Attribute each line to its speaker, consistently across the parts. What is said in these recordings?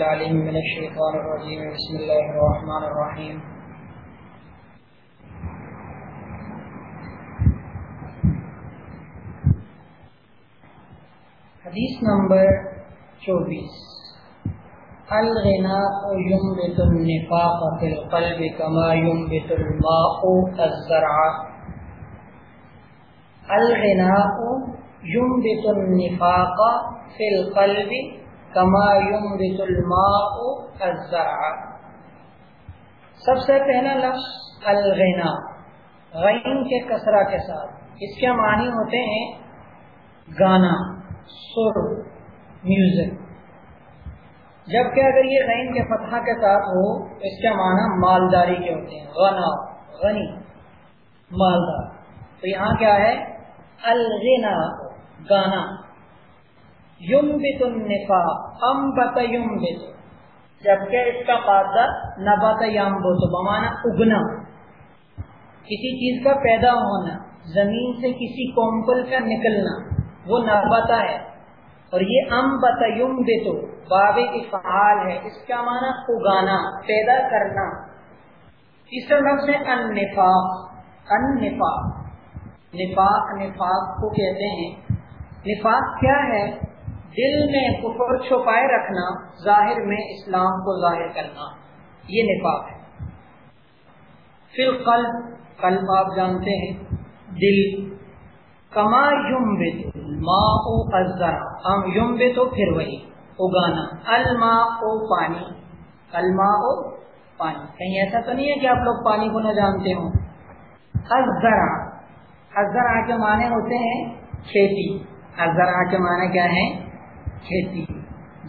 Speaker 1: العليم من الشيطان الرجيم. بسم الله الرحمن الرحيم. حدیث نمبر چوبیس. الغناء ينبت النفاق في القلب كما ينبت الماء الزرع. الغناء ينبت النفاق في القلب کما ينبت الماء الزرع۔ سب سے پہلا لفظ الغنا، غین کے کسرا کے ساتھ۔ اس کے معنی ہوتے ہیں گانا، سر، میوزک۔ جبکہ اگر یہ غین کے فتح کے ساتھ ہو، تو اس کے معنی مالداری کے ہوتے ہیں۔ غنا، غنی، مالدار۔ تو یہاں کیا ہے؟ الغنا، گانا۔ یم بت النفا ام بت یم بت جبکہ اس کا قاعدہ نبات یم بت بمانا اگنا. کسی چیز کا پیدا ہونا، زمین سے کسی کومپل کا نکلنا، وہ نباتا ہے. اور یہ ام بت یم بتو باب افعال ہے. اس کا معنی اگانا، پیدا کرنا. تیسرا لفظ ہے ان نفاق ان نفاق نفاق نفاق کو کہتے ہیں. نفاق کیا ہے؟ دل میں کفر چھپائے رکھنا، ظاہر میں اسلام کو ظاہر کرنا۔ یہ نفاق ہے۔ پھر قلب قلب آپ جانتے ہیں۔ دل۔ کما یم بے تو ہم یم بے تو پھر وہی اگانا۔ الما او پانی۔ الما او پانی۔ کہیں ایسا تو نہیں ہے کہ آپ لوگ پانی کو نہ جانتے ہوں۔ ازرا ازرا کے معنی ہوتے ہیں کھیتی۔ ازرا کے معنی کیا ہے کھیتی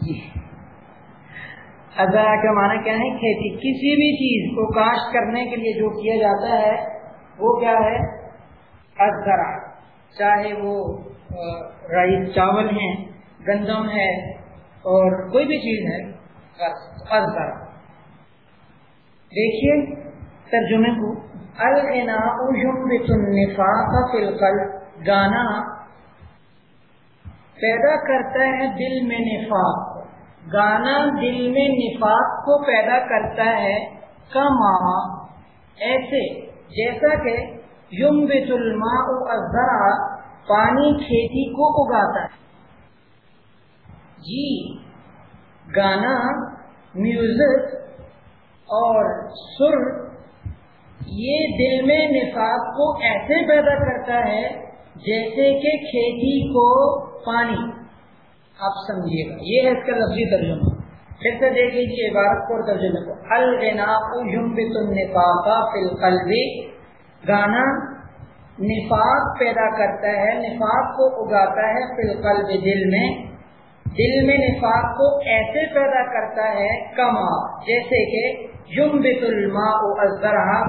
Speaker 1: جی ازرا کا معنی کیا ہے؟ کھیتی۔ کسی بھی چیز کو کاشت کرنے کے لیے جو کیا جاتا ہے، وہ کیا ہے؟ ازرا چاہے وہ رائس چاول ہیں، گندم ہے، اور کوئی بھی چیز ہے ازرا دیکھیے ترجمے کو۔ النا گانا پیدا کرتا ہے دل میں نفاق. گانا دل میں نفاق کو پیدا کرتا ہے کما. ایسے جیسا کہ یم بت الماء پانی کھیتی کو اگاتا ہے. جی گانا میوزک اور سر یہ دل میں نفاق کو ایسے پیدا کرتا ہے جیسے کہ کھیتی کو پانی۔ آپ سمجھیے گا۔ یہ ہے اس کا لفظی ترجمہ۔ پھر سے دیکھ لیجیے عبارت کو ترجمے کو۔ القلب۔ گانا نفاق پیدا کرتا ہے، نفاق کو اگاتا ہے فی القلب دل میں۔ دل میں نفاق کو ایسے پیدا کرتا ہے کما، جیسے کہ یم بت الماء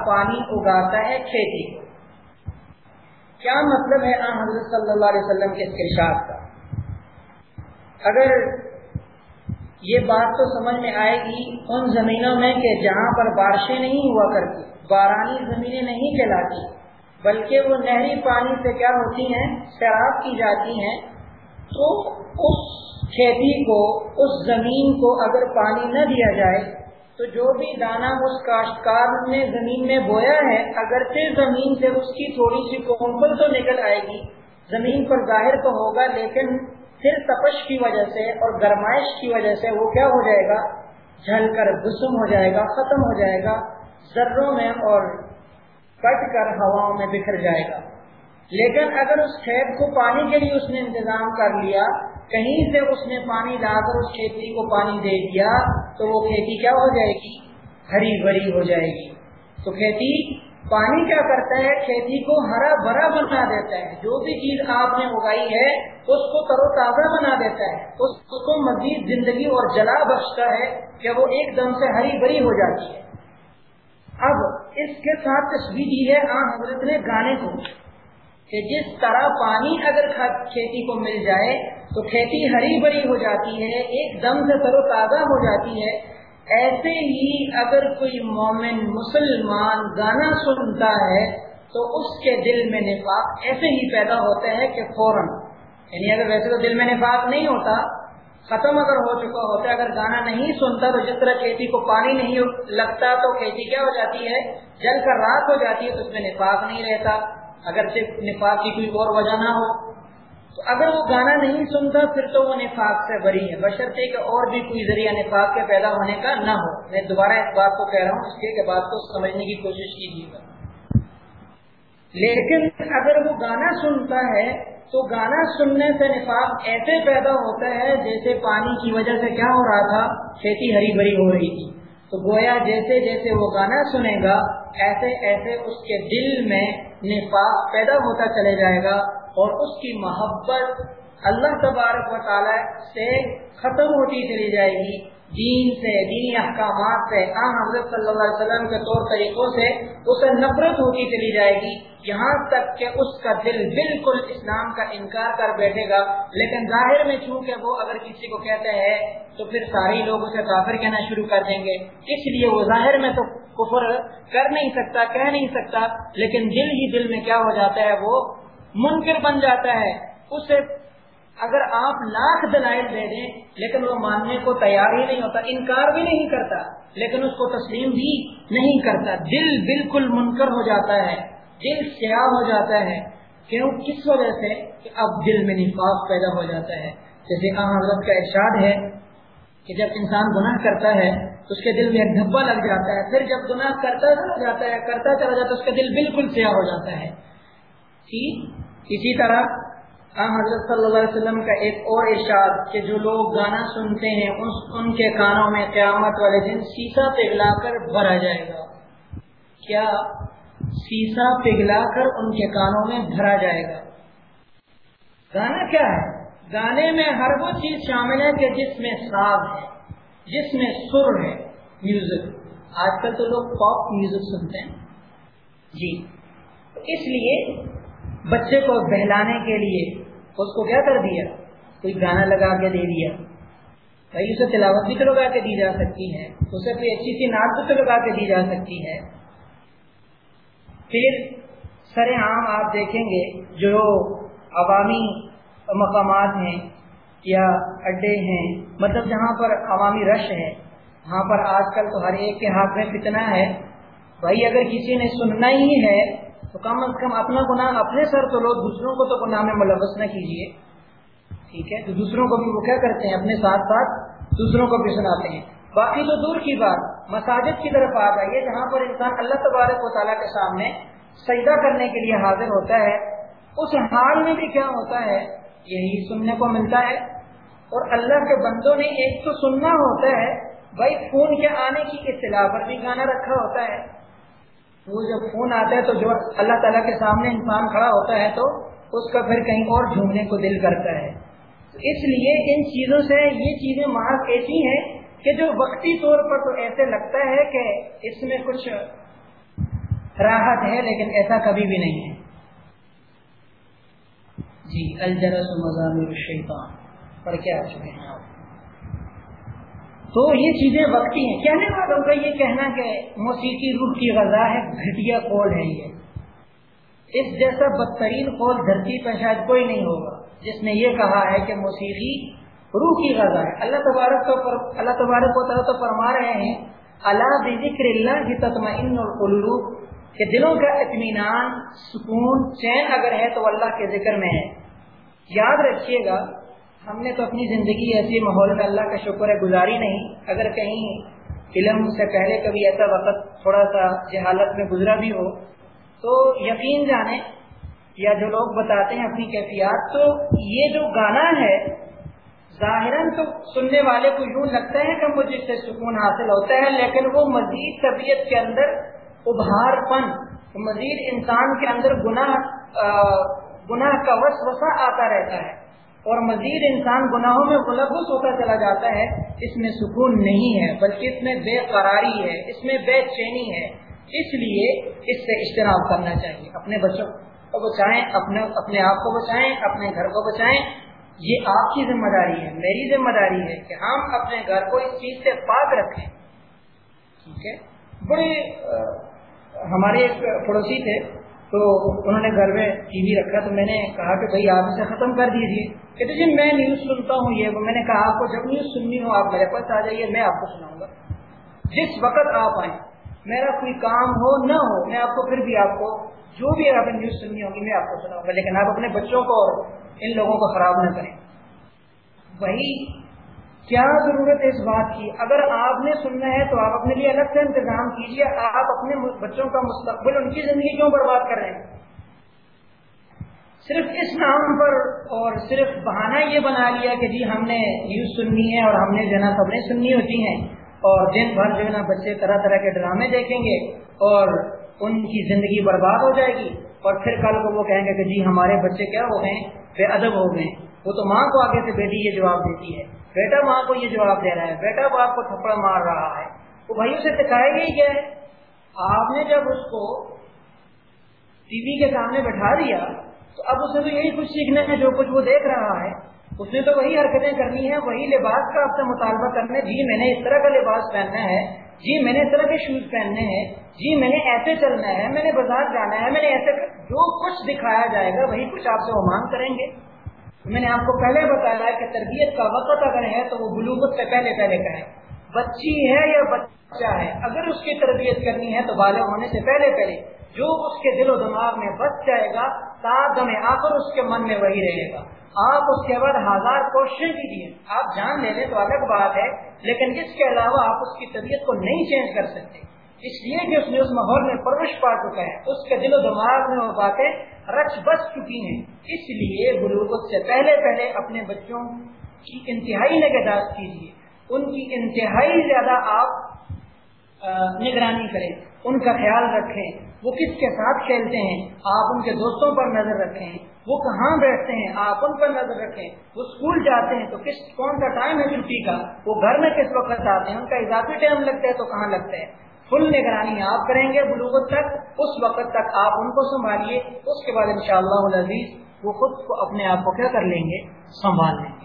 Speaker 1: پانی اگاتا ہے کھیتی کیا مطلب ہے حضرت صلی اللہ علیہ وسلم کے ارشاد کا؟ اگر یہ بات تو سمجھ میں آئے گی ان زمینوں میں کہ جہاں پر بارشیں نہیں ہوا کرتی، بارانی زمینیں نہیں کہلاتی بلکہ وہ نہری پانی سے کیا ہوتی ہیں؟ شراب کی جاتی ہیں۔ تو اس کھیتی کو، اس زمین کو اگر پانی نہ دیا جائے تو جو بھی دانا اس کاشتکار نے زمین میں بویا ہے، اگرچہ زمین سے اس کی تھوڑی سی کومپل تو نکل آئے گی، زمین پر ظاہر تو ہوگا، لیکن پھر تپش کی وجہ سے اور گرمائش کی وجہ سے وہ کیا ہو جائے گا؟ جھل کر گسم ہو جائے گا، ختم ہو جائے گا، ذروں میں اور کٹ کر ہواؤں میں بکھر جائے گا۔ لیکن اگر اس کھیت کو پانی کے لیے اس نے انتظام کر لیا کہیں سے اس نے پانی لا کر اس کھیتی کو پانی دے دیا تو وہ کھیتی کیا ہو جائے گی؟ ہری بھری ہو جائے گی۔ تو کھیتی، پانی کیا کرتا ہے؟ کھیتی کو ہرا بھرا بنا دیتا ہے۔ جو بھی چیز آپ نے اگائی ہے، اس کو تر و تازہ بنا دیتا ہے۔ اس کو مزید زندگی اور جلا بخشتا ہے کہ وہ ایک دم سے ہری بھری ہو جاتی ہے۔ اب اس کے ساتھ تصویر دی ہے آ حضرت نے گانے کو۔ کہ جس طرح پانی اگر کھیتی کو مل جائے، تو کھیتی ہری بھری ہو جاتی ہے، ایک دم سے تر و تازہ ہو جاتی ہے۔ ایسے ہی اگر کوئی مومن مسلمان گانا سنتا ہے، تو اس کے دل میں نفاق ایسے ہی پیدا ہوتا ہے کہ فوراً۔ یعنی اگر ویسے تو دل میں نفاق نہیں ہوتا، ختم اگر ہو چکا ہوتا ہے اگر گانا نہیں سنتا، تو جس طرح کھیتی کو پانی نہیں لگتا، تو کھیتی کیا ہو جاتی ہے؟ جل کر رات ہو جاتی ہے، تو اس میں نفاق نہیں رہتا۔ اگر صرف نفاق کی کوئی اور وجہ نہ ہو۔ تو اگر وہ گانا نہیں سنتا، پھر تو وہ نفاق سے بری ہے بشرطے کہ اور بھی کوئی ذریعہ نفاق کے پیدا ہونے کا نہ ہو۔ میں دوبارہ اس بات کو کہہ رہا ہوں، اس لیے بات کو سمجھنے کی کوشش کیجیے۔ گا لیکن اگر وہ گانا سنتا ہے، تو گانا سننے سے نفاق ایسے پیدا ہوتا ہے جیسے پانی کی وجہ سے کیا ہو رہا تھا، کھیتی ہری بھری ہو رہی تھی۔ تو گویا جیسے جیسے وہ گانا سنے گا، ایسے ایسے اس کے دل میں نفاق پیدا ہوتا چلے جائے گا اور اس کی محبت اللہ تبارک و تعالی سے ختم ہوتی چلی جائے گی۔ دین سے، دینی احکامات سے، عام حضرت صلی اللہ علیہ وسلم کے طور طریقوں سے اسے نفرت ہوتی چلی جائے گی۔ یہاں تک کہ اس کا دل بالکل اسلام کا انکار کر بیٹھے گا۔ لیکن ظاہر میں چونکہ وہ اگر کسی کو کہتے ہیں تو پھر سارے لوگ اسے کافر کہنا شروع کر دیں گے۔ اس لیے وہ ظاہر میں تو کفر کر نہیں سکتا، کہہ نہیں سکتا، لیکن دل ہی دل میں کیا ہو جاتا ہے؟ وہ منکر بن جاتا ہے۔ اسے اگر آپ لاکھ دلائل دے دیں، لیکن وہ ماننے کو تیار ہی نہیں ہوتا، انکار بھی نہیں کرتا، لیکن اس کو تسلیم بھی نہیں کرتا۔ دل بالکل منکر ہو جاتا ہے، دل سیاہ ہو جاتا ہے، کیوں؟ کس وجہ سے؟ کہ اب دل میں نفاق پیدا ہو جاتا ہے۔ جیسے حضرت کا ارشاد ہے کہ جب انسان گناہ کرتا ہے تو اس کے دل میں ایک دھبا لگ جاتا ہے، پھر جب گناہ کرتا چلا جاتا ہے، کرتا چلا جاتا ہے، اس کا دل بالکل سیاہ ہو جاتا ہے۔ جی، اسی طرح حضرت صلی اللہ علیہ وسلم کا ایک اور ارشاد کہ جو لوگ گانا سنتے ہیں ان کے کانوں میں قیامت والے دن سیسا پگھلا کر بھرا جائے گا۔ کیا سیسا پگھلا کر ان کے کانوں میں بھرا جائے گا؟ گانا کیا ہے؟ گانے میں ہر وہ چیز شامل ہے کہ جس میں ساز ہے، جس میں سر ہے میوزک آج کل تو لوگ پاپ میوزک سنتے ہیں۔ جی۔ اس لیے بچے کو بہلانے کے لیے اس کو کیا کر دیا؟ کوئی گانا لگا کے دے دیا۔ بھائی، اسے تلاوت بھی تو لگا کے دی جا سکتی ہے۔ اسے کوئی اچھی سی نعت تو لگا کے دی جا سکتی ہے۔ پھر سر عام آپ دیکھیں گے، جو عوامی مقامات ہیں یا اڈے ہیں مطلب جہاں پر عوامی رش ہے، وہاں پر آج کل تو ہر ایک کے ہاتھ میں کتنا ہے۔ بھائی، اگر کسی نے سننا ہی ہے تو کم از کم اپنا گناہ اپنے سر تو لو، دوسروں کو تو گناہ میں ملوث نہ کیجیے۔ ٹھیک ہے؟ تو دوسروں کو بھی وہ کیا کرتے ہیں؟ اپنے ساتھ ساتھ دوسروں کو بھی سناتے ہیں۔ باقی تو دور کی بات، مساجد کی طرف آ جائیے جہاں پر انسان اللہ تبارک و تعالیٰ کے سامنے سجدہ کرنے کے لیے حاضر ہوتا ہے۔ اس حال میں بھی کیا ہوتا ہے؟ یہی سننے کو ملتا ہے۔ اور اللہ کے بندوں نے ایک تو سننا ہوتا ہے، بھائی، خون کے آنے کی اطلاع پر بھی گانا رکھا ہوتا ہے۔ وہ جب فون آتا ہے تو جو اللہ تعالیٰ کے سامنے انسان کھڑا ہوتا ہے تو اس کا پھر کہیں اور جھومنے کو دل کرتا ہے۔ اس لیے ان چیزوں سے یہ چیزیں محض ایسی ہیں کہ جو وقتی طور پر تو ایسے لگتا ہے کہ اس میں کچھ راحت ہے لیکن ایسا کبھی بھی نہیں ہے۔ جی الجرس مزام الشیطان پڑھ کے آ چکے ہیں آپ؟ تو یہ چیزیں وقتی ہیں۔ کہنے والوں کا مطلب یہ کہنا کہ موسیقی روح کی غذا ہے، گھٹیا قول ہے یہ۔ اس جیسا بدترین قول دھرتی پہ شاید کوئی نہیں ہوگا، جس نے یہ کہا ہے کہ موسیقی روح کی غذا ہے۔ اللہ تبارک تو پر، اللہ تبارک کو طرح تو فرما رہے ہیں اللہ ذکر اللہ کی تطمئن القلوب کہ دلوں کا اطمینان، سکون، چین اگر ہے تو اللہ کے ذکر میں ہے۔ یاد رکھیے گا ہم نے تو اپنی زندگی ایسی ماحول میں اللہ کا شکر ہے گزاری نہیں۔ اگر کہیں علم سے پہلے کبھی ایسا وقت تھوڑا سا جہالت میں گزرا بھی ہو، تو یقین جانے یا جو لوگ بتاتے ہیں اپنی کیفیات، تو یہ جو گانا ہے، ظاہراً تو سننے والے کو یوں لگتا ہے کہ مجھے اس سے سکون حاصل ہوتا ہے، لیکن وہ مزید طبیعت کے اندر ابھار پن مزید انسان کے اندر گناہ گناہ کا وس وسا آتا رہتا ہے۔ اور مزید انسان گناہوں میں ملوث ہوتا چلا جاتا ہے، اس میں سکون نہیں ہے، بلکہ اس میں بے قراری ہے، اس میں بے چینی ہے۔ اس لیے اس سے اجتناب کرنا چاہیے، اپنے بچوں کو بچائیں، اپنے اپنے آپ کو بچائیں، اپنے گھر کو بچائیں۔ یہ آپ کی ذمہ داری ہے، میری ذمہ داری ہے کہ ہم اپنے گھر کو اس چیز سے پاک رکھیں۔ ٹھیک ہے؟ بڑے ہمارے ایک پڑوسی تھے تو انہوں نے گھر میں ٹی وی رکھا تو میں نے کہا کہ بھائی آپ اسے ختم کر دیجیے کہتے جی میں نیوز سنتا ہوں یہ میں نے کہا آپ کو جب نیوز سننی ہو آپ میرے پاس آ جائیے، میں آپ کو سناؤں گا۔ جس وقت آپ آئیں، میرا کوئی کام ہو نہ ہو، میں آپ کو پھر بھی آپ کو جو بھی آپ نیوز سننی ہوگی میں آپ کو سناؤں گا۔ لیکن آپ اپنے بچوں کو اور ان لوگوں کو خراب نہ کریں۔ وہی کیا ضرورت ہے اس بات کی؟ اگر آپ نے سننا ہے تو آپ اپنے لیے الگ سے انتظام کیجیے آپ اپنے بچوں کا مستقبل، ان کی زندگی کیوں برباد کر رہے ہیں؟ صرف اس نام پر اور صرف بہانہ یہ بنا لیا کہ جی ہم نے نیوز سننی ہے اور ہم نے جو ہے نا خبریں سننی ہوتی ہیں اور دن بھر جو ہے نا بچے طرح طرح کے ڈرامے دیکھیں گے اور ان کی زندگی برباد ہو جائے گی اور پھر کل کو وہ کہیں گے کہ جی ہمارے بچے کیا ہو گئے؟ بے ادب ہو گئے۔ وہ تو ماں کو آگے سے بیٹی یہ جواب دیتی ہے۔ بیٹا ماں کو یہ جواب دے رہا ہے، بیٹا باپ کو تھپڑا مار رہا ہے۔ وہ بھائی اسے سکھائے گا ہی کیا ہے آپ نے جب اس کو ٹی وی کے سامنے بٹھا دیا، تو اب اسے تو یہی کچھ سیکھنا ہے، جو کچھ وہ دیکھ رہا ہے۔ اس نے تو وہی حرکتیں کرنی ہے وہی لباس کا آپ سے مطالبہ کرنا جی میں نے اس طرح کا لباس پہننا ہے جی میں نے اس طرح کے شوز پہننے ہیں جی میں نے ایسے چلنا ہے، میں نے بازار جانا ہے، میں نے ایسے جو کچھ دکھایا جائے گا، وہی کچھ آپ سے وہ مانگ کریں گے۔ میں نے آپ کو پہلے بتایا کہ تربیت کا وقت اگر ہے تو وہ بلوغت سے پہلے پہلے کا ہے۔ بچی ہے یا بچہ ہے؟ اگر اس کی تربیت کرنی ہے تو بالغ ہونے سے پہلے پہلے۔ جو اس کے دل و دماغ میں بچ جائے گا دم آ کر اس کے من میں وہی رہے گا۔ آپ اس کے بعد ہزار کوششیں کیجیے آپ جان لے لیں تو الگ بات ہے، لیکن اس کے علاوہ آپ اس کی طبیعت کو نہیں چینج کر سکتے۔ اس لیے کہ اس نے اس ماحول میں پرورش پا چکا ہے، اس کے دل و دماغ میں وہ باتیں رچ بس چکی ہیں۔ اس لیے بلوغت سے پہلے پہلے اپنے بچوں کی انتہائی نگہداشت کیجیے۔ ان کی انتہائی زیادہ آپ نگرانی کریں۔ ان کا خیال رکھیں۔ وہ کس کے ساتھ کھیلتے ہیں؟ آپ ان کے دوستوں پر نظر رکھیں۔ وہ کہاں بیٹھتے ہیں؟ آپ ان پر نظر رکھیں۔ وہ اسکول جاتے ہیں تو کس، کون سا ٹائم ہے چھٹی کا؟ وہ گھر میں کس وقت آتے ہیں؟ ان کا اضافی ٹائم لگتا ہے تو کہاں لگتا ہے؟ فل نگرانی آپ کریں گے بلوغت تک، اس وقت تک آپ ان کو سنبھالیے، اس کے بعد انشاءاللہ شاء اللہ وہ خود کو اپنے آپ کو کیا کر لیں گے؟ سنبھال لیں گے۔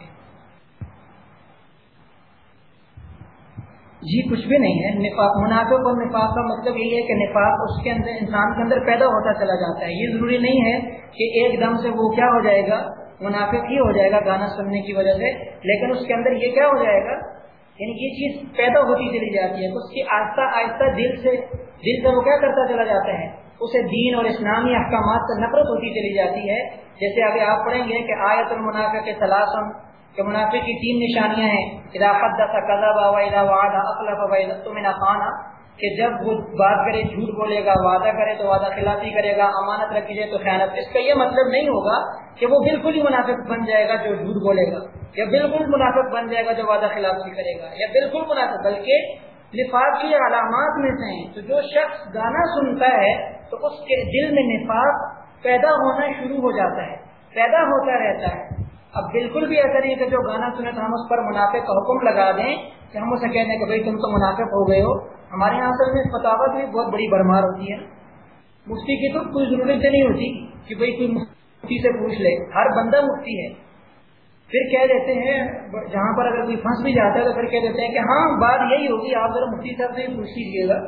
Speaker 1: جی کچھ بھی نہیں ہے۔ نفاق، منافق اور نفاق کا مطلب یہی ہے کہ نفاق اس کے اندر، انسان کے اندر پیدا ہوتا چلا جاتا ہے۔ یہ ضروری نہیں ہے کہ ایک دم سے وہ کیا ہو جائے گا، منافق ہی ہو جائے گا گانا سننے کی وجہ سے، لیکن اس کے اندر یہ کیا ہو جائے گا؟ یعنی یہ چیز پیدا ہوتی چلی جاتی ہے، تو اس کی آہستہ آہستہ دل سے دل سے وہ کیا کرتا چلا جاتا ہے؟ اسے دین اور اسلامی احکامات سے نفرت ہوتی چلی جاتی ہے۔ جیسے ابھی آپ پڑھیں گے کہ آیت المنافع کے سلاسم کہ منافع کی تین نشانیاں ہیں خانہ کہ جب وہ بات کرے، جھوٹ بولے گا، وعدہ کرے تو وعدہ خلافی کرے گا، امانت رکھی جائے تو خیانت، اس کا یہ مطلب نہیں ہوگا کہ وہ بالکل ہی منافق بن جائے گا جو جھوٹ بولے گا، یا بالکل منافق بن جائے گا جو وعدہ خلافی کرے گا، یا بالکل منافق، بلکہ نفاق کی علامات میں سے ہیں۔ تو جو شخص گانا سنتا ہے تو اس کے دل میں نفاق پیدا ہونا شروع ہو جاتا ہے، پیدا ہوتا رہتا ہے۔ اب بالکل بھی ایسا نہیں کہ جو گانا سنے تو ہم اس پر منافع کا حکم لگا دیں کہ ہم اسے کہتے ہیں کہ بھائی تم تو منافع ہو گئے ہو۔ ہمارے یہاں اصل میں فتاوت بھی بہت بڑی برمار ہوتی ہے۔ مفتی کی تو کوئی ضرورت نہیں ہوتی کہ بھائی کوئی مفتی سے پوچھ لے۔ ہر بندہ مفتی ہے۔ پھر کہہ دیتے ہیں، جہاں پر اگر کوئی پھنس بھی جاتا ہے تو پھر کہہ دیتے ہیں کہ ہاں بات یہی ہوگی، آپ ذرا مفتی صاحب سے ہی پوچھ لیجیے گا،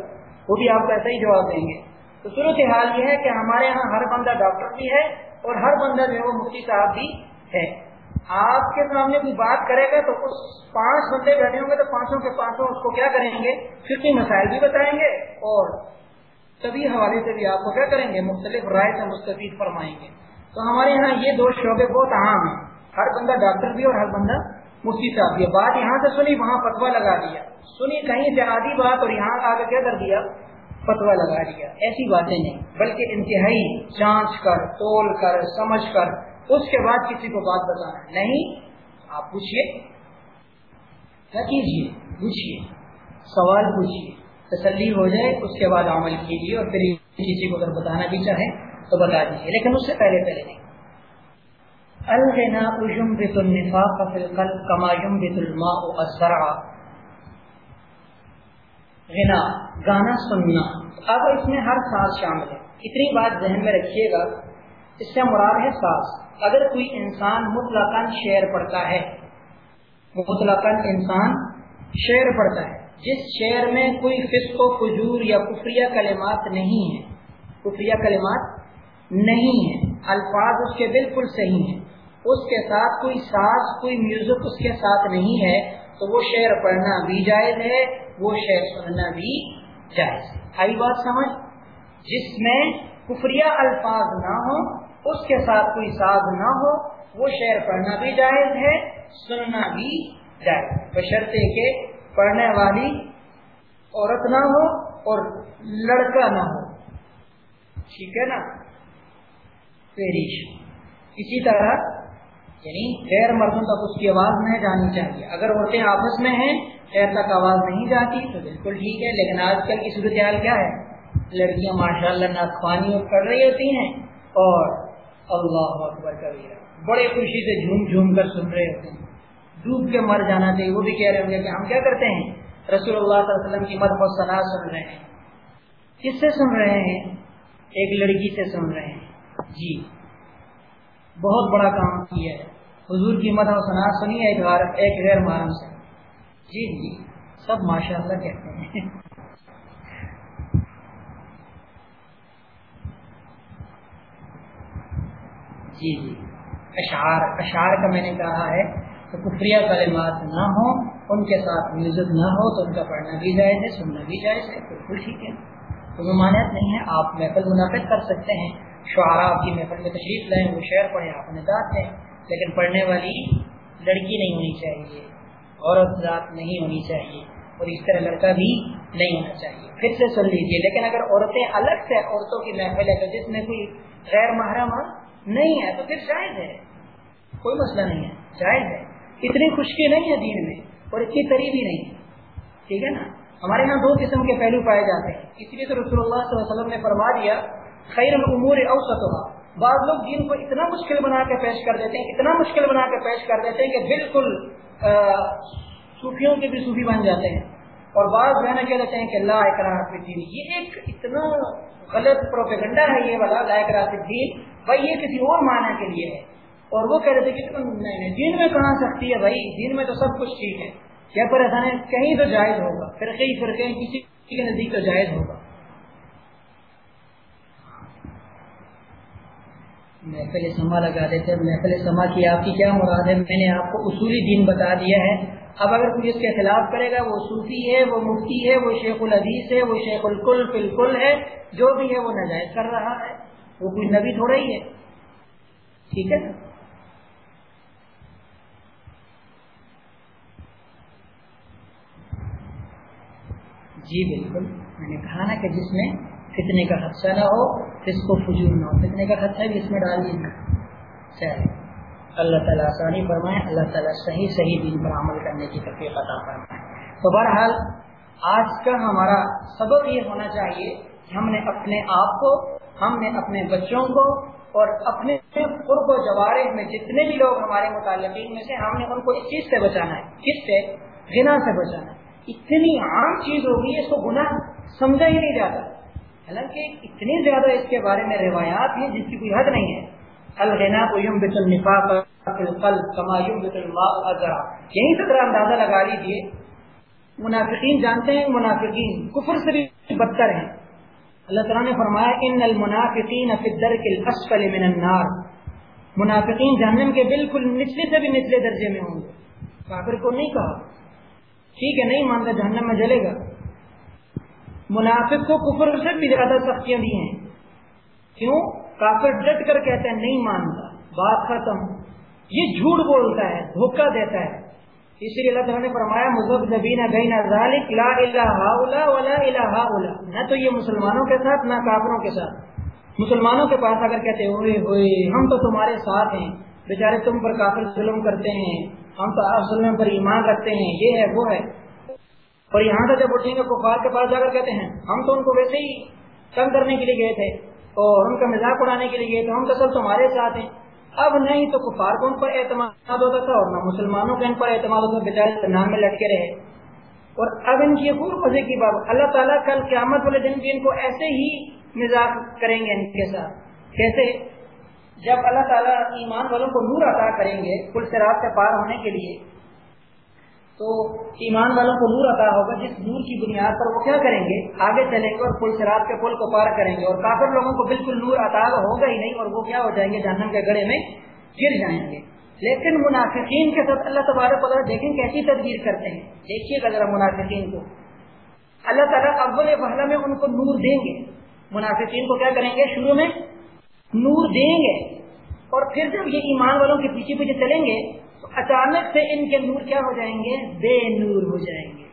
Speaker 1: وہ بھی آپ کو ایسا ہی جواب دیں گے۔ تو صورت حال یہ ہے کہ ہمارے یہاں ہر بندہ ڈاکٹر بھی ہے اور ہر بندہ جو ہے وہ مفتی صاحب بھی ہے۔ آپ کے سامنے کوئی بات کرے گا تو اس پانچ بندے بیٹھے ہوں گے تو پانچوں کے پانچوں اس کو کیا کریں گے؟ فکری مسائل بھی بتائیں گے اور سبھی حوالے سے بھی آپ کو کیا کریں گے؟ مختلف رائے سے مستفید فرمائیں گے۔ تو ہمارے یہاں یہ دو شعبے بہت اہم ہیں۔ ہر بندہ ڈاکٹر بھی اور ہر بندہ مفتی صاحب بھی بات یہاں سے سنی، وہاں فتوا لگا دیا۔ سنی کہیں سے آدھی بات اور یہاں آ کے کیا کر دیا؟ فتوا لگا دیا۔ ایسی باتیں نہیں، بلکہ انتہائی جانچ کر، تول کر، سمجھ کر اس کے بعد کسی کو بات بتانا نہیں، آپ پوچھیے کیا کیجیے پوچھیے سوال پوچھیے تسلی ہو جائے، اس کے بعد عمل کیجیے اور پھر کسی کو اگر بتانا بھی چاہیں تو بتا دیجیے لیکن اس سے پہلے پہلے نہیں۔ الغنا اشم بت النفاق فل کمایم بت الما اسرا غنا، گانا سننا۔ اب اس میں ہر ساز شامل ہے۔ اتنی بات ذہن میں رکھیے گا، اس سے مراد ہے ساز۔ اگر کوئی انسان مطلق شعر پڑھتا ہے مطلق انسان شعر پڑھتا ہے، جس شعر میں کوئی فسق و فجور یا کفریہ کلمات نہیں ہے کفریہ کلمات نہیں ہے الفاظ اس کے بالکل صحیح ہیں، اس کے ساتھ کوئی ساز، کوئی میوزک اس کے ساتھ نہیں ہے، تو وہ شعر پڑھنا بھی جائز ہے، وہ شعر سننا بھی جائز ہے۔ آئی بات سمجھ؟ جس میں کفریہ الفاظ نہ ہو اس کے ساتھ کوئی ساز نہ ہو، وہ شعر پڑھنا بھی جائز ہے، سننا بھی جائز بشرطے کے پڑھنے والی عورت نہ ہو اور لڑکا نہ ہو۔ ٹھیک ہے نا؟ پیریش۔ اسی طرح یعنی غیر مردوں تک اس کی آواز نہیں جانی چاہیے۔ اگر عورتیں آپس میں ہیں خیر تک آواز نہیں جاتی، تو بالکل ٹھیک ہے، لیکن آج کل کی صورتحال کیا ہے؟ لڑکیاں ماشاء اللہ ناخوانی کر رہی ہوتی ہیں اور اللہ اکبر کر بڑے خوشی سے جھوم جھوم کر سن رہے ہوتے ہیں۔ ڈوب کے مر جانا چاہیے، وہ بھی کہہ رہے ہوں گے کہ ہم کیا کرتے ہیں؟ رسول اللہ صلی اللہ علیہ وسلم کی مد و صلاح سن رہے ہیں۔ کس سے سن رہے ہیں؟ ایک لڑکی سے سن رہے ہیں۔ جی بہت بڑا کام کیا ہے۔ حضور کی مد و صلاح سنی ہے، ایک غیر محرم سے۔ جی جی سب ماشاء اللہ کہتے ہیں۔ جی جی۔ اشعار اشعار کا میں نے کہا ہے تو کفریہ کلمات نہ ہوں، ان کے ساتھ میوزک نہ ہو تو ان کا پڑھنا بھی جائز ہے، سننا بھی جائز ہے، بالکل ٹھیک ہے۔ تو ممانعت نہیں ہے، آپ محفل منعقد کر سکتے ہیں۔ شعرا آپ کی محفل میں تشریف لائیں، وہ شعر پڑھیں، آپ انہیں داد دیں لیکن پڑھنے والی لڑکی نہیں ہونی چاہیے، عورت ذات نہیں ہونی چاہیے اور اس طرح لڑکا بھی نہیں ہونا چاہیے۔ پھر سے سن لیجیے لیکن اگر عورتیں الگ سے، عورتوں کی محفل ہے تو جس میں کوئی غیر محرم نہیں ہے تو پھر شاید ہے۔ کوئی مسئلہ نہیں ہے، جائز ہے۔ اتنی خشکی نہیں ہے دین میں اور اتنی قریبی نہیں ہے۔ ٹھیک ہے نا؟ ہمارے یہاں دو قسم کے پہلو پائے جاتے ہیں۔ اس لیے تو رسول اللہ صلی اللہ علیہ وسلم نے فرما دیا، خیر الامور اوسط بعض لوگ دین کو اتنا مشکل بنا کے پیش کر دیتے ہیں، اتنا مشکل بنا کے پیش کر دیتے ہیں کہ بالکل صوفیوں کے بھی صوفی بن جاتے ہیں۔ اور بعض کہنا کہہ دیتے ہیں کہ اللہ اکراہ دین یہ ایک اتنا غلط پروپیگنڈا ہے، یہ والا لا اکراہ دین بھائی یہ کسی اور معنی کے لیے ہے۔ اور وہ کہہ رہے تھے کہ نہیں دین میں کہاں سکتی ہے بھائی؟ دین میں تو سب کچھ ٹھیک ہے۔ کیا پریشانی کہیں تو جائز ہوگا پھر کئی فرقے کسی کے نزدیک تو جائز ہوگا۔ محفل سما لگا دیتے محفل سما کی آپ کی کیا مراد ہے؟ میں نے آپ کو اصولی دین بتا دیا ہے۔ اب اگر کوئی اس کے خلاف کرے گا، وہ صوفی ہے، وہ مفتی ہے، وہ شیخ الحدیث ہے، وہ شیخ الکل بالکل ہے، جو بھی ہے وہ نجائز کر رہا ہے۔ وہ کوئی نبی تھوڑا ہی ہے۔ ٹھیک ہے نا؟ جی بالکل۔ میں نے کہا نا کہ جس میں فتنے کا خدشہ نہ ہو جس کو فجور نہ ہو۔ فتنے کا خدشہ بھی اس میں ڈال ڈالیے چاہے اللہ تعالیٰ آسانی فرمائے، اللہ تعالیٰ صحیح صحیح دین پر عمل کرنے کی تفریح عطا فرمائے۔ تو بہرحال، آج کا ہمارا سبب یہ ہونا چاہیے کہ ہم نے اپنے آپ کو، ہم نے اپنے بچوں کو اور اپنے قرب و جوارح میں جتنے بھی لوگ ہمارے متعلقین میں سے، ہم نے ان کو اس چیز سے بچانا ہے۔ کس سے؟ گنا سے بچانا ہے۔ اتنی عام چیز ہوگی اس کو گناہ سمجھا ہی نہیں جاتا۔ حالانکہ اتنی زیادہ اس کے بارے میں روایات ہیں جس کی کوئی حد نہیں ہے۔ الغنا کو یم بت النفاق کما یم بت یہیں سے ذرا اندازہ لگا لیجیے منافقین جانتے ہیں، منافقین کفر سے بھی بدتر ہیں۔ اللہ تعالیٰ نے فرمایا، ان المنافقین فی الدرک الاسفل من النار. منافقین جہنم کے بالکل نچلے سے بھی نچلے درجے میں ہوں گے۔ کافر کو نہیں کہا۔ ٹھیک ہے، نہیں مانتا، جہنم میں جلے گا۔ منافق کو کفر سے بھی زیادہ سختیاں دی ہیں۔ کیوں؟ کافر ڈٹ کر کہتا ہے، نہیں مانتا، بات ختم. یہ جھوٹ بولتا ہے، دھوکہ دیتا ہے۔ اس لیے اللہ تعالیٰ نے فرمایا مذہب زبین بین ذالک لا الہ الا ولا الہ الا نہ تو یہ مسلمانوں کے ساتھ، نہ کافروں کے ساتھ۔ مسلمانوں کے پاس اگر کہتے ہوئے ہوئے، ہم تو تمہارے ساتھ ہیں۔ بیچارے تم پر کافر ظلم کرتے ہیں۔ ہم تو آپ وسلم پر ایمان رکھتے ہیں۔ یہ ہے، وہ ہے۔ اور یہاں سے جب اٹھیں گے کفار کے پاس جا کر کہتے ہیں، ہم تو ان کو ویسے ہی کم کرنے کے لیے گئے تھے۔ اور ان کا مزاق اڑانے کے لیے گئے تھے ہم تو سب تمہارے ساتھ ہیں۔ اب نہیں تو کفار کو ان پر اعتماد ہوتا تھا اور نہ مسلمانوں کو ان پر اعتماد ہوتا بیچارے نام میں لٹکے رہے۔ اور اب ان کی خوب مزے کی بات، اللہ تعالیٰ کل قیامت والے دن بھی ان کو ایسے ہی مزاق کریں گے ان کے ساتھ۔ کیسے؟ جب اللہ تعالیٰ ایمان والوں کو نور عطا کریں گے، کل سے رات سے پار ہونے کے لیے۔ تو ایمان والوں کو نور عطا ہوگا، جس نور کی بنیاد پر وہ کیا کریں گے؟ آگے چلیں گے اور پل سرات کے پل کو پار کریں گے اور کافر لوگوں کو بالکل نور عطا ہوگا ہی نہیں اور وہ کیا ہو جائیں گے؟ جہنم کے گڑے میں گر جائیں گے۔ لیکن منافقین کے ساتھ اللہ تبارک وطالعہ دیکھیں کیسی تدبیر کرتے ہیں۔ دیکھیے گا ذرا منافقین کو۔ اللہ تعالیٰ اول وحلہ میں ان کو نور دیں گے۔ منافقین کو کیا کریں گے؟ شروع میں نور دیں گے۔ اور پھر جب یہ ایمان والوں کے پیچھے پیچھے چلیں گے اچانک سے ان کے نور کیا ہو جائیں گے؟ بے نور ہو جائیں گے۔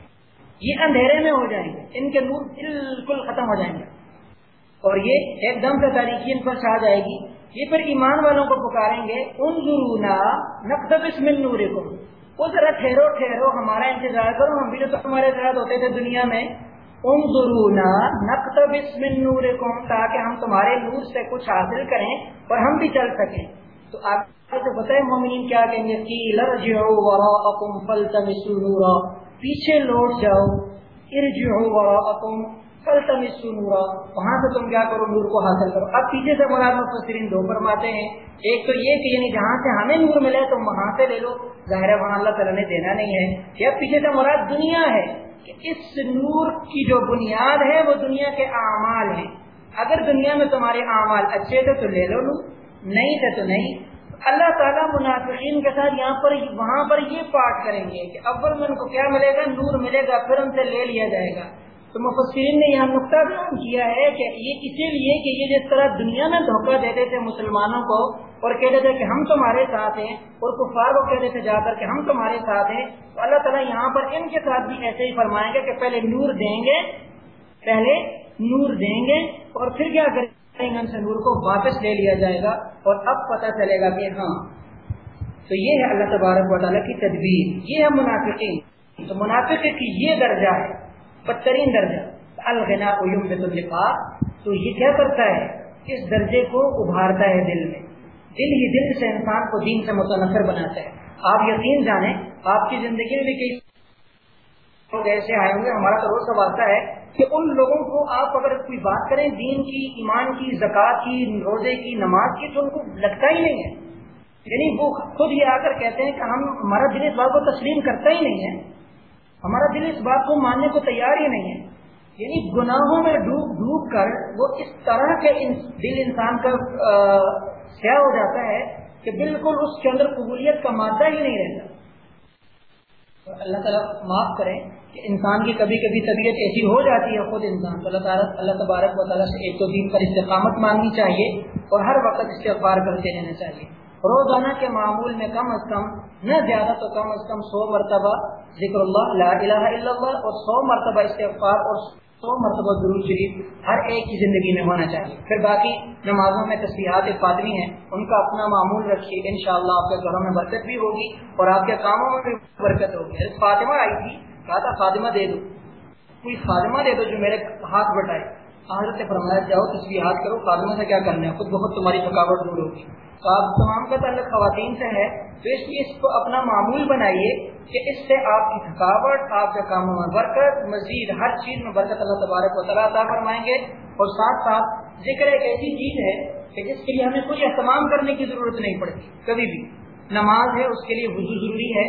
Speaker 1: یہ اندھیرے میں ہو جائیں گے۔ ان کے نور بالکل ختم ہو جائیں گے۔ اور یہ ایک دم سے تاریخی ان پر چھا جائے گی۔ یہ پھر ایمان والوں کو پکاریں گے۔ ان ضرونا نقد من نور کو وہ ذرا ٹھہرو ٹھہرو۔ ہمارا انتظار کرو۔ ہم بھی تو تمہارے ساتھ ہوتے تھے دنیا میں۔ ان ضرونا نقد من نور تاکہ ہم تمہارے نور سے کچھ حاصل کریں اور ہم بھی چل سکیں۔ تو آپ سے بتائیں مومنین کیا کہیں گے؟ کہ فلتمسوا نورا۔ پیچھے لوٹ جاؤ، ارجعوا وراءکم فلتمسوا نورا۔ وہاں سے تم کیا کرو؟ نور کو حاصل کرو۔ اب پیچھے سے مراد مفسرین دو فرماتے ہیں۔ ایک تو یہ کہ یعنی جہاں سے ہمیں نور ملے تو وہاں سے لے لو۔ ظاہر ہے وہاں اللہ تعالیٰ نے دینا نہیں ہے۔ یا پیچھے سے مراد دنیا ہے کہ اس نور کی جو بنیاد ہے وہ دنیا کے اعمال ہیں۔ اگر دنیا میں تمہارے اعمال اچھے تھے تو لے لو نور، نہیں تھے تو نہیں۔ اللہ تعالیٰ منافقین کے ساتھ یہاں پر وہاں پر یہ پاٹ کریں گے کہ اول میں ان کو کیا ملے گا؟ نور ملے گا، پھر ان سے لے لیا جائے گا۔ تو مفسرین نے یہاں نقطہ بیان کیا ہے کہ یہ اسی لیے کہ یہ جس طرح دنیا میں دھوکہ دیتے تھے مسلمانوں کو اور کہتے تھے کہ ہم تمہارے ساتھ ہیں اور کفار کو کہتے تھے جا کر کہ ہم تمہارے ساتھ ہیں، تو اللہ تعالیٰ یہاں پر ان کے ساتھ بھی ایسے ہی فرمائیں گے کہ پہلے نور دیں گے، پہلے نور دیں گے اور پھر کیا کریں ایندھن سے نور کو واپس لے لیا جائے گا اور اب پتہ چلے گا کہ ہاں تو یہ ہے اللہ تبارک و تعالیٰ کی تدبیر، یہ ہے منافقین۔ تو منافق کی یہ درجہ ہے، بدترین درجہ۔ الغنا تو یہ کیا کرتا ہے؟ اس درجے کو ابھارتا ہے دل میں۔ دل ہی دل سے انسان کو دین سے متنفر بناتا ہے۔ آپ یقین جانیں، آپ کی زندگی میں بھی کئی لوگ ایسے آئے ہوں گے، ہمارا تو روز سب آتا ہے۔ کہ ان لوگوں کو آپ اگر کوئی بات کریں، دین کی، ایمان کی، زکوٰۃ کی، روزے کی، نماز کی، تو ان کو لگتا ہی نہیں ہے۔ یعنی وہ خود یہ آ کر کہتے ہیں کہ ہم، ہمارا دل اس بات کو تسلیم کرتا ہی نہیں ہے۔ ہمارا دل اس بات کو ماننے کو تیار ہی نہیں ہے۔ یعنی گناہوں میں ڈوب ڈوب کر وہ اس طرح کے دل انسان کا سیاہ ہو جاتا ہے کہ بالکل اس کے اندر قبولیت کا مادہ ہی نہیں رہتا۔ اللہ تعالیٰ معاف کریں۔ کہ انسان کی کبھی کبھی طبیعت ایسی ہو جاتی ہے خود انسان تو اللہ تعالیٰ، اللہ تبارک و تعالیٰ سے ایک تو دین پر استقامت ماننی چاہیے اور ہر وقت استغفار کرتے رہنا چاہیے۔ روزانہ کے معمول میں کم از کم، نہ زیادہ تو کم از کم سو مرتبہ ذکر اللہ، لا الہ الا اللہ اور سو مرتبہ استغفار اور سو مرتبہ ضرور شریف ہر ایک کی زندگی میں ہونا چاہیے۔ پھر باقی نمازوں میں تصویرات فاطمی ہیں، ان کا اپنا معمول رکھیے ان شاء اللہ آپ کے گھروں میں برکت بھی ہوگی اور آپ کے کاموں میں بھی برکت ہوگی۔ فاطمہ آئی تھی کہا تھا، فاطمہ دے دو. کوئی فاطمہ دے دو جو میرے ہاتھ بٹائے. حضرت فرمایا، جاؤ تصویر کرو، فاطمہ سے کیا کرنا ہے؟ خود بہت تمہاری تھکاوٹ دور ہوگی. تو آپ تمام کا تعلق خواتین سے ہے، تو اس لیے اس کو اپنا معمول بنائیے کہ اس سے آپ کی تھکاوٹ، آپ کے کاموں میں برکت، مزید ہر چیز میں برکت اللہ تبارک و تعالیٰ عطا فرمائیں گے. اور ساتھ ساتھ ذکر ایک ایسی چیز ہے کہ جس کے لیے ہمیں کچھ اہتمام کرنے کی ضرورت نہیں پڑتی، کبھی بھی. نماز ہے، اس کے لیے وضو ضروری ہے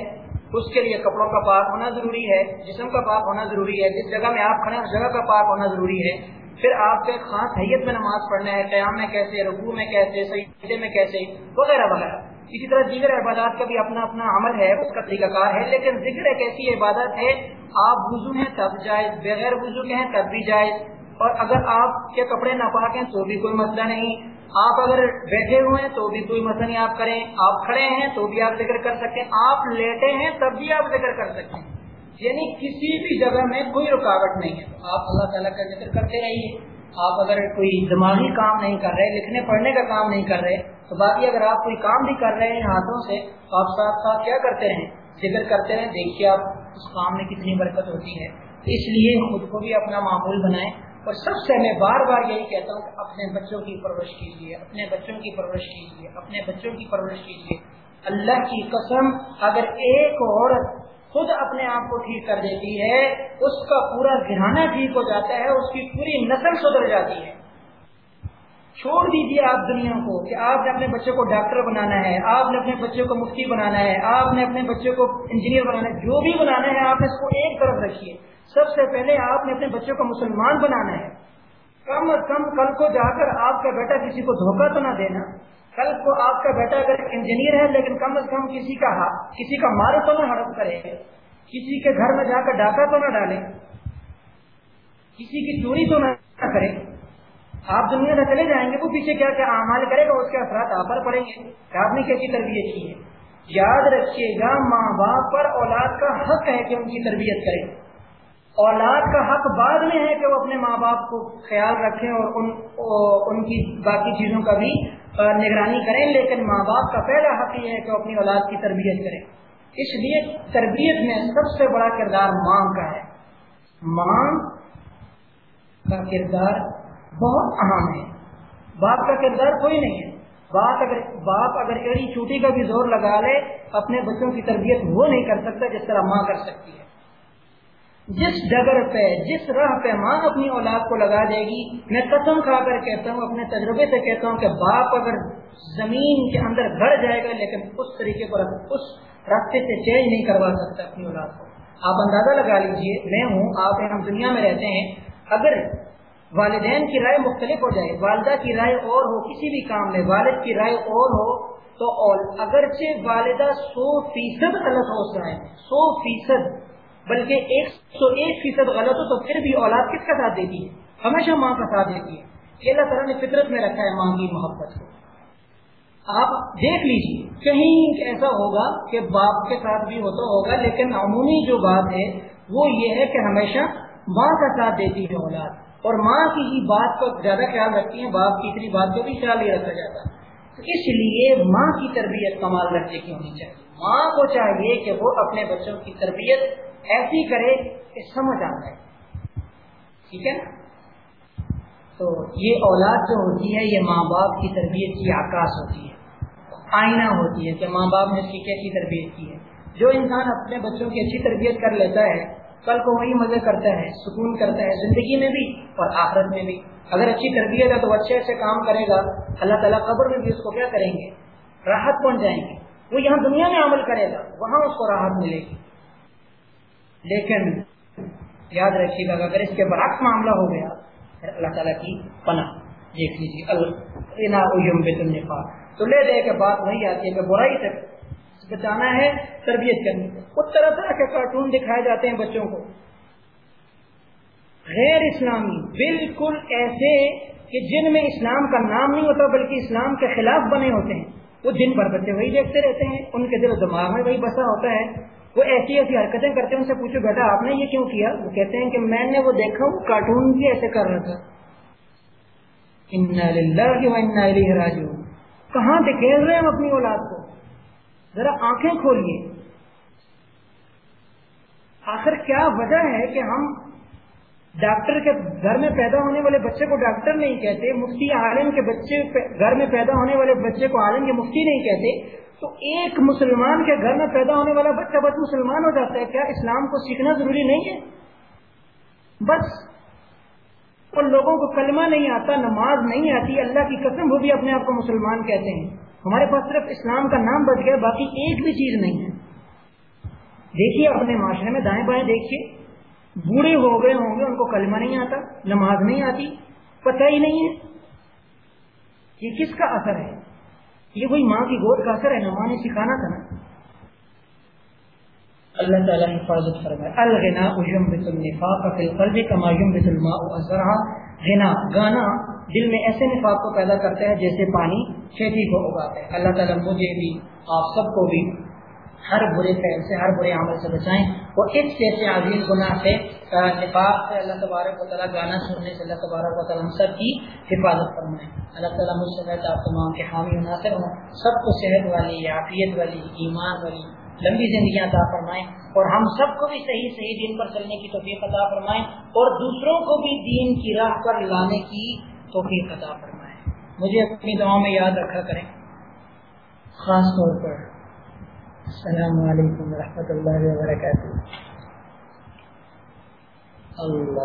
Speaker 1: اس کے لیے کپڑوں کا پاک ہونا ضروری ہے، جسم کا پاک ہونا ضروری ہے، جس جگہ میں آپ کھڑے اس جگہ کا پاک ہونا ضروری ہے۔ پھر آپ کے خاص حیت میں نماز پڑھنا ہے، قیام میں کیسے رقو میں کیسے، سجدے میں کیسے، وغیرہ وغیرہ۔ اسی طرح دیگر عبادات کا بھی اپنا اپنا عمل ہے، اس کا طریقہ کار ہے، لیکن ذکر ایک ایسی عبادت ہے، آپ وضو ہیں تب جائز، بغیر وضو کے ہیں تب بھی جائز۔ اور اگر آپ کے کپڑے ناپاک ہیں تو بھی کوئی مسئلہ نہیں۔ آپ اگر بیٹھے ہوئے ہیں تو بھی کوئی مسئلہ نہیں، آپ کریں، آپ کھڑے ہیں تو بھی آپ ذکر کر سکتے ہیں۔ آپ لیٹے ہیں تب بھی آپ ذکر کر سکتے ہیں۔ یعنی کسی بھی جگہ میں کوئی رکاوٹ نہیں ہے۔ تو آپ اللہ تعالیٰ کا ذکر کرتے رہیے۔ آپ اگر کوئی دماغی کام نہیں کر رہے، لکھنے پڑھنے کا کام نہیں کر رہے، تو باقی اگر آپ کوئی کام بھی کر رہے ہیں ہاتھوں سے، تو آپ ساتھ ساتھ کیا کرتے ہیں ذکر کرتے ہیں دیکھیے آپ اس کام میں کتنی برکت ہوتی ہے۔ اس لیے خود کو بھی اپنا معمول بنائیں۔ اور سب سے میں بار بار یہی کہتا ہوں کہ اپنے بچوں کی پرورش کیجیے، اپنے بچوں کی پرورش کیجیے، اپنے بچوں کی پرورش کیجیے۔ اللہ کی قسم، اگر ایک عورت خود اپنے آپ کو ٹھیک کر دیتی ہے، اس کا پورا گھرانا ٹھیک ہو جاتا ہے، اس کی پوری نسل سدھر جاتی ہے۔ چھوڑ دیجیے آپ دنیا کو کہ آپ نے اپنے بچے کو ڈاکٹر بنانا ہے، آپ نے اپنے بچے کو مفتی بنانا ہے، آپ نے اپنے بچے کو انجینئر بنانا ہے، جو بھی بنانا ہے، آپ اس کو ایک طرف رکھیے۔ سب سے پہلے آپ نے اپنے بچے کو مسلمان بنانا ہے۔ کم از کم کل کو جا کر آپ کا بیٹا کسی کو دھوکہ تو نہ دینا۔ کل کو آپ کا بیٹا اگر انجینئر ہے لیکن کم از کم کسی کا کسی کا مار تو نہ ہڑپ کرے۔ کسی کے گھر میں جا کر ڈاکہ تو نہ ڈالے۔ کسی کی چوری تو نہ کرے۔ آپ دنیا میں چلے جائیں گے، وہ پیچھے کیا کیا اعمال کرے گا؟ اس کے اثرات آپ پر پڑیں گے۔ آپ نے کیسی تربیت کی ہے؟ یاد رکھیے گا، ماں باپ پر اولاد کا حق ہے کہ ان کی تربیت کرے۔ اولاد کا حق بعد میں ہے کہ وہ اپنے ماں باپ کو خیال رکھیں اور ان ان کی باقی چیزوں کا بھی نگرانی کریں، لیکن ماں باپ کا پہلا حق یہ ہے کہ وہ اپنی اولاد کی تربیت کریں۔ اس لیے تربیت میں سب سے بڑا کردار ماں کا ہے۔ ماں کا کردار بہت اہم ہے۔ باپ کا کردار کوئی نہیں ہے۔ باپ اگر باپ اگر ایڑی چوٹی کا بھی زور لگا لے، اپنے بچوں کی تربیت وہ نہیں کر سکتا جس طرح ماں کر سکتی ہے۔ جس ڈگر پہ، جس راہ پہ ماں اپنی اولاد کو لگا دے گی، میں قسم کھا کر کہتا ہوں، اپنے تجربے سے کہتا ہوں کہ باپ اگر زمین کے اندر گھر جائے گا، لیکن اس طریقے پر اس راستے سے چینج نہیں کروا سکتا اپنی اولاد کو۔ آپ اندازہ لگا لیجیے، میں ہوں، آپ ہم دنیا میں رہتے ہیں۔ اگر والدین کی رائے مختلف ہو جائے، والدہ کی رائے اور ہو کسی بھی کام میں، والد کی رائے اور ہو، تو اگرچہ والدہ سو فیصد غلط ہو جائے سو فیصد بلکہ ایک سو ایک فیصد غلط ہو تو پھر بھی اولاد کس کا ساتھ دیتی ہے؟ ہمیشہ ماں کا ساتھ دیتی ہے۔ اللہ تعالیٰ نے فطرت میں رکھا ہے ماں کی محبت کو۔ آپ دیکھ لیجیے کہیں ایسا ہوگا کہ باپ کے ساتھ بھی ہوتا ہوگا، لیکن عمومی جو بات ہے، وہ یہ ہے کہ ہمیشہ ماں کا ساتھ دیتی ہے اولاد۔ اور ماں کی ہی بات کو زیادہ خیال رکھتی ہیں، باپ کی اتنی بات کو بھی خیال نہیں رکھا جاتا۔ تو اس لیے ماں کی تربیت کمال رکھنے کی ہونی چاہیے۔ ماں کو چاہیے کہ وہ اپنے بچوں کی تربیت ایسی کرے کہ سمجھ آ جائے۔ ٹھیک ہے نا؟ تو یہ اولاد جو ہوتی ہے، یہ ماں باپ کی تربیت کی آکاش ہوتی ہے۔ آئینہ ہوتی ہے کہ ماں باپ نے اس کی کیسی تربیت کی ہے۔ جو انسان اپنے بچوں کی اچھی تربیت کر لیتا ہے، کل کو وہی مزے کرتا ہے، سکون کرتا ہے زندگی میں بھی اور آخرت میں بھی۔ اگر اچھی تربیت ہے تو اچھے سے کام کرے گا۔ اللہ تعالیٰ قبر میں بھی اس کو کیا کریں گے؟ راحت پہنچ جائیں گے۔ وہ یہاں دنیا میں عمل کرے گا، وہاں اس کو راحت ملے گی۔ لیکن یاد رکھیے گا اگر اس کے برعکس معاملہ ہو گیا، پھر اللہ تعالیٰ کی پناہ دیکھ لیجیے تو لے دے کے بات وہی آتی ہے کہ برائی سے بچانا ہے تربیت کرنی اس طرح طرح کے کارٹون دکھائے جاتے ہیں بچوں کو۔ غیر اسلامی، بالکل ایسے کہ جن میں اسلام کا نام نہیں ہوتا بلکہ اسلام کے خلاف بنے ہوتے ہیں۔ وہ دن بھر بچے وہی دیکھتے رہتے ہیں، ان کے دل و دماغ میں وہی بسا ہوتا ہے۔ وہ ایسی ایسی حرکتیں کرتے ہیں، ان سے پوچھو، بیٹا، آپ نے یہ کیوں کیا؟ وہ کہتے ہیں کہ میں نے وہ دیکھا، وہ کارٹون بھی ایسے کر رہا تھا۔ کہاں دکھیل رہے ہیں ہم اپنی اولاد کو؟ ذرا آنکھیں کھولئے۔ آخر کیا وجہ ہے کہ ہم ڈاکٹر کے گھر میں پیدا ہونے والے بچے کو ڈاکٹر نہیں کہتے، مفتی عالم کے بچے گھر میں پیدا ہونے والے بچے کو عالم کے مفتی نہیں کہتے۔ تو ایک مسلمان کے گھر میں پیدا ہونے والا بچہ بس مسلمان ہو جاتا ہے، کیا اسلام کو سیکھنا ضروری نہیں ہے؟ بس۔ ان لوگوں کو کلمہ نہیں آتا، نماز نہیں آتی، اللہ کی قسم، وہ بھی اپنے آپ کو مسلمان کہتے ہیں۔ ہمارے پاس صرف اسلام کا نام بچ گیا، باقی ایک بھی چیز نہیں ہے۔ دیکھیے اپنے معاشرے میں دائیں بائیں دیکھیے۔ بوڑھے ہو گئے ہوں گے، ان کو کلمہ نہیں آتا، نماز نہیں آتی، پتہ ہی نہیں ہے۔ یہ کس کا اثر ہے؟ یہ وہی ماں کی گود کا اثر ہے نا ماں نے سکھانا تھا نا۔ اللہ تعالیٰ حفاظت فرمائے۔ الغنا اجم النفاق فی القلب کما یمبت الماء ازرها غنا، گانا دل میں ایسے نفاق کو پیدا کرتا ہے جیسے پانی کھیتی کو اگاتا ہے۔ اللہ تعالیٰ مجھے بھی، آپ سب کو بھی ہر برے فعل سے، ہر برے عمل سے بچائیں۔ اور ایک جیسے عظیم گناہ سے نفاق سے اللہ تبارک و تعالیٰ گانا سننے سے اللہ تبارک و تعالیٰ ہم سب کی حفاظت فرمائیں۔ اللہ تعالیٰ مجھ سے آپ تمام کے حامی مناسب ہوں۔ سب کو صحت والی، عافیت والی، ایمان والی، لمبی زندگیاں عطا فرمائیں۔ اور ہم سب کو بھی صحیح صحیح دین پر چلنے کی توفیق عطا فرمائیں۔ اور دوسروں کو بھی دین کی راہ پر لانے کی توفیق عطا فرمائیں۔ مجھے اپنی دعاؤں میں یاد رکھا کریں۔ خاص طور پر السلام علیکم ورحمۃ اللہ وبرکاتہ اللہ